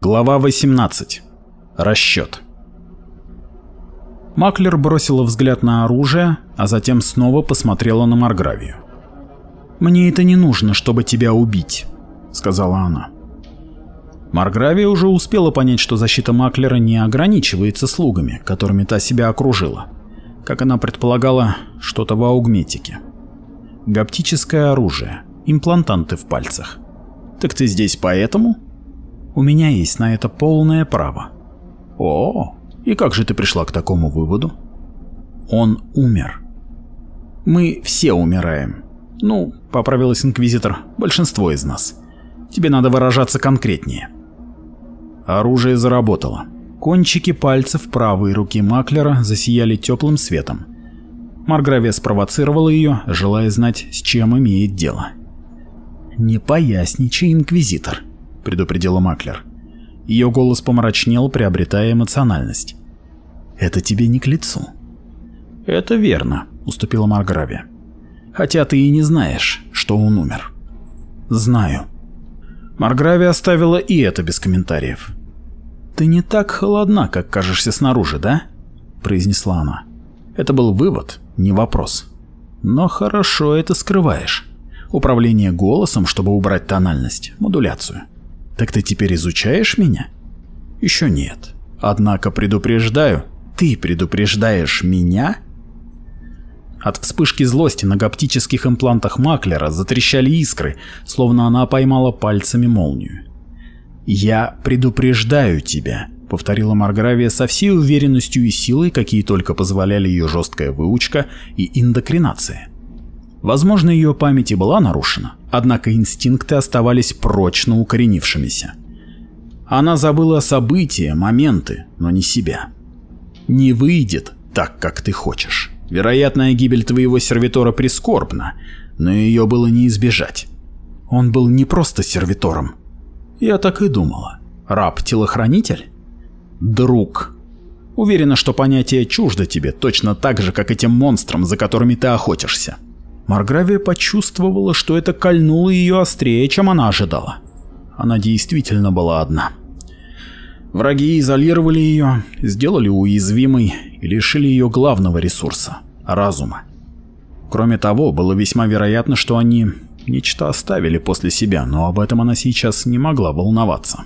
Глава 18. Расчет. Маклер бросила взгляд на оружие, а затем снова посмотрела на Маргравию. «Мне это не нужно, чтобы тебя убить», — сказала она. Маргравия уже успела понять, что защита Маклера не ограничивается слугами, которыми та себя окружила. Как она предполагала, что-то в аугметике. Гаптическое оружие, имплантанты в пальцах. «Так ты здесь поэтому?» У меня есть на это полное право. О, и как же ты пришла к такому выводу? Он умер. Мы все умираем. Ну, поправилась инквизитор, большинство из нас. Тебе надо выражаться конкретнее. Оружие заработало. Кончики пальцев правой руки Маклера засияли теплым светом. Маргравия спровоцировала ее, желая знать, с чем имеет дело. «Не поясничай, инквизитор», предупредила Маклер. Ее голос помрачнел, приобретая эмоциональность. «Это тебе не к лицу». «Это верно», — уступила Марграви. «Хотя ты и не знаешь, что он умер». «Знаю». Марграви оставила и это без комментариев. «Ты не так холодна, как кажешься снаружи, да?» — произнесла она. Это был вывод, не вопрос. «Но хорошо это скрываешь» управление голосом, чтобы убрать тональность, модуляцию. Так ты теперь изучаешь меня? Еще нет. Однако предупреждаю, ты предупреждаешь меня? От вспышки злости на гоптических имплантах Маклера затрещали искры, словно она поймала пальцами молнию. «Я предупреждаю тебя», — повторила Маргравия со всей уверенностью и силой, какие только позволяли ее жесткая выучка и индокринация. Возможно, ее память и была нарушена, однако инстинкты оставались прочно укоренившимися. Она забыла события, моменты, но не себя. Не выйдет так, как ты хочешь. Вероятная гибель твоего сервитора прискорбна, но ее было не избежать. Он был не просто сервитором. Я так и думала. Раб-телохранитель? Друг. Уверена, что понятие чуждо тебе, точно так же, как этим монстрам, за которыми ты охотишься. Маргравия почувствовала, что это кольнуло ее острее, чем она ожидала. Она действительно была одна. Враги изолировали ее, сделали уязвимой и лишили ее главного ресурса – разума. Кроме того, было весьма вероятно, что они нечто оставили после себя, но об этом она сейчас не могла волноваться.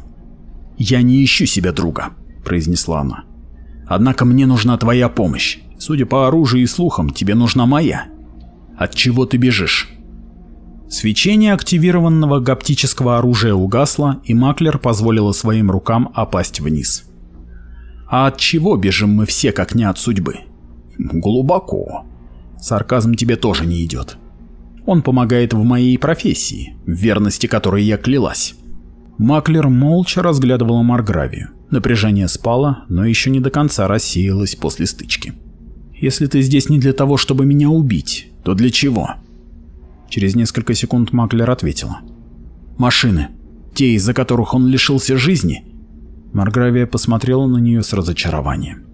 «Я не ищу себе друга», – произнесла она. «Однако мне нужна твоя помощь. Судя по оружию и слухам, тебе нужна моя. От чего ты бежишь?» Свечение активированного гаптического оружия угасло, и Маклер позволила своим рукам опасть вниз. «А от чего бежим мы все, как не от судьбы?» «Глубоко. Сарказм тебе тоже не идет. Он помогает в моей профессии, в верности которой я клялась». Маклер молча разглядывала Маргравию. Напряжение спало, но еще не до конца рассеялось после стычки. «Если ты здесь не для того, чтобы меня убить, то для чего? Через несколько секунд Маклер ответила. Машины. Те, из-за которых он лишился жизни. Маргравия посмотрела на нее с разочарованием.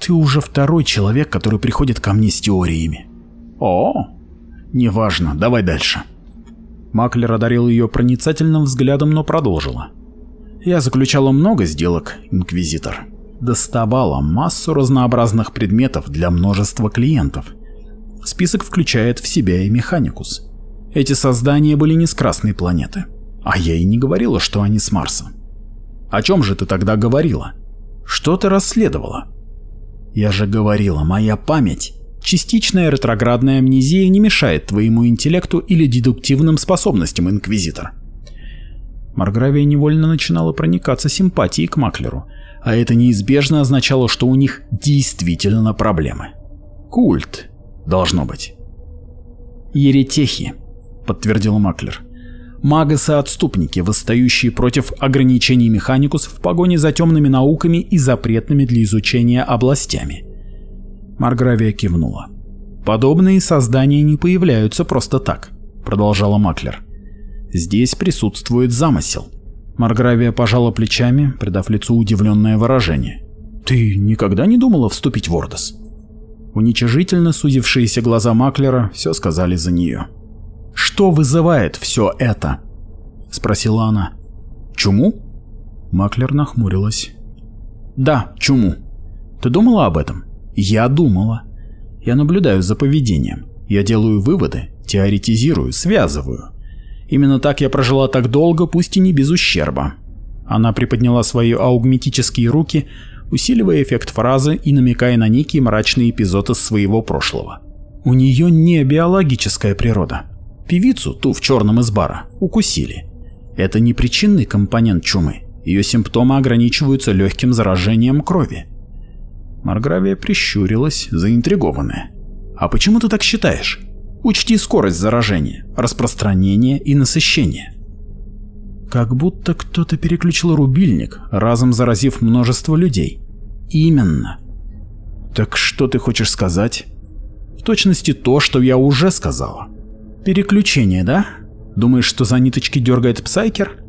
Ты уже второй человек, который приходит ко мне с теориями. О, неважно, давай дальше. Маклер одарил ее проницательным взглядом, но продолжила. Я заключала много сделок, инквизитор. Доставала массу разнообразных предметов для множества клиентов. Список включает в себя и Механикус. Эти создания были не с Красной планеты. А я и не говорила, что они с Марса. О чем же ты тогда говорила? Что ты расследовала? Я же говорила, моя память. Частичная ретроградная амнезия не мешает твоему интеллекту или дедуктивным способностям, Инквизитор. Маргравия невольно начинала проникаться симпатией к Маклеру, а это неизбежно означало, что у них действительно проблемы. Культ Должно быть. Еретехи, подтвердил Маклер. Магосы отступники, восстающие против ограничений механикус в погоне за темными науками и запретными для изучения областями. Маргравия кивнула. «Подобные создания не появляются просто так», — продолжала Маклер. «Здесь присутствует замысел». Маргравия пожала плечами, придав лицу удивленное выражение. «Ты никогда не думала вступить в Ордос?» Уничижительно сузившиеся глаза Маклера все сказали за нее. «Что вызывает все это?» – спросила она. «Чуму?» Маклер нахмурилась. «Да, чуму. Ты думала об этом?» «Я думала. Я наблюдаю за поведением. Я делаю выводы, теоретизирую, связываю. Именно так я прожила так долго, пусть и не без ущерба». Она приподняла свои аугметические руки, усиливая эффект фразы и намекая на некий мрачный эпизод из своего прошлого. У нее не биологическая природа. Певицу, ту в черном из бара, укусили. Это не причинный компонент чумы. Ее симптомы ограничиваются легким заражением крови. Маргравия прищурилась, заинтригованная. «А почему ты так считаешь? Учти скорость заражения, распространение и насыщение». Как будто кто-то переключил рубильник, разом заразив множество людей. Именно. Так что ты хочешь сказать? В точности то, что я уже сказала. Переключение, да? Думаешь, что за ниточки дергает Псайкер?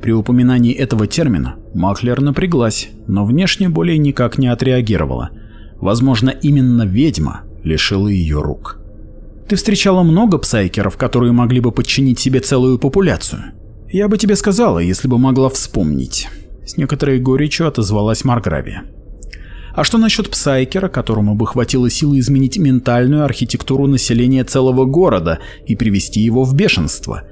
При упоминании этого термина Маклер напряглась, но внешне более никак не отреагировала. Возможно, именно ведьма лишила ее рук. Ты встречала много псайкеров, которые могли бы подчинить себе целую популяцию? Я бы тебе сказала, если бы могла вспомнить. С некоторой горечью отозвалась Маргравия. А что насчет Псайкера, которому бы хватило силы изменить ментальную архитектуру населения целого города и привести его в бешенство?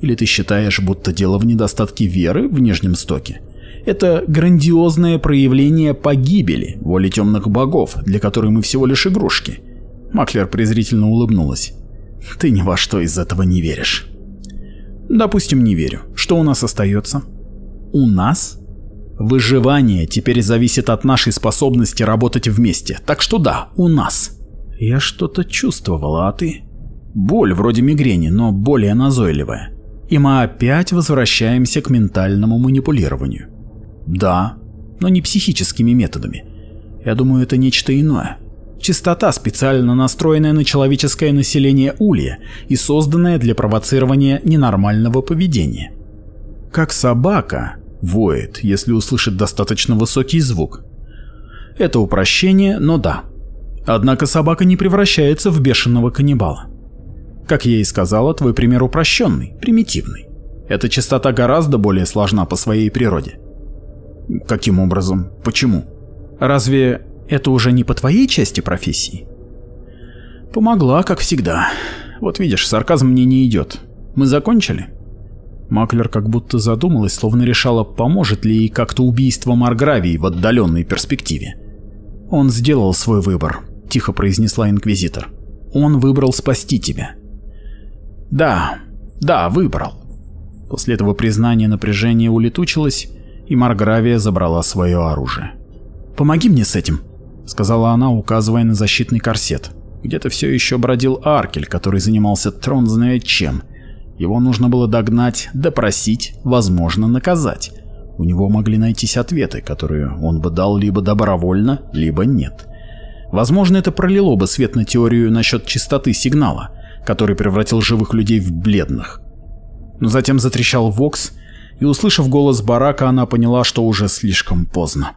Или ты считаешь, будто дело в недостатке веры в Нижнем Стоке? Это грандиозное проявление погибели, воли темных богов, для которой мы всего лишь игрушки. Маклер презрительно улыбнулась. Ты ни во что из этого не веришь. Допустим, не верю. Что у нас остается? У нас Выживание теперь зависит от нашей способности работать вместе, так что да, у нас. Я что-то чувствовала, а ты? Боль вроде мигрени, но более назойливая. И мы опять возвращаемся к ментальному манипулированию. Да, но не психическими методами. Я думаю, это нечто иное. Частота, специально настроенная на человеческое население Улья и созданная для провоцирования ненормального поведения. Как собака, воет, если услышит достаточно высокий звук. Это упрощение, но да. Однако собака не превращается в бешеного каннибала. Как я и сказала, твой пример упрощенный, примитивный. Эта частота гораздо более сложна по своей природе. Каким образом? Почему? Разве это уже не по твоей части профессии? Помогла, как всегда. Вот видишь, сарказм мне не идет. Мы закончили? Маклер как будто задумалась, словно решала, поможет ли ей как-то убийство Маргравии в отдаленной перспективе. «Он сделал свой выбор», — тихо произнесла Инквизитор. «Он выбрал спасти тебя». «Да, да, выбрал». После этого признания напряжение улетучилось, и Маргравия забрала свое оружие. «Помоги мне с этим», — сказала она, указывая на защитный корсет. Где-то все еще бродил Аркель, который занимался трон знает чем — его нужно было догнать, допросить, возможно, наказать. У него могли найтись ответы, которые он бы дал либо добровольно, либо нет. Возможно, это пролило бы свет на теорию насчет чистоты сигнала, который превратил живых людей в бледных. Но затем затрещал Вокс, и, услышав голос Барака, она поняла, что уже слишком поздно.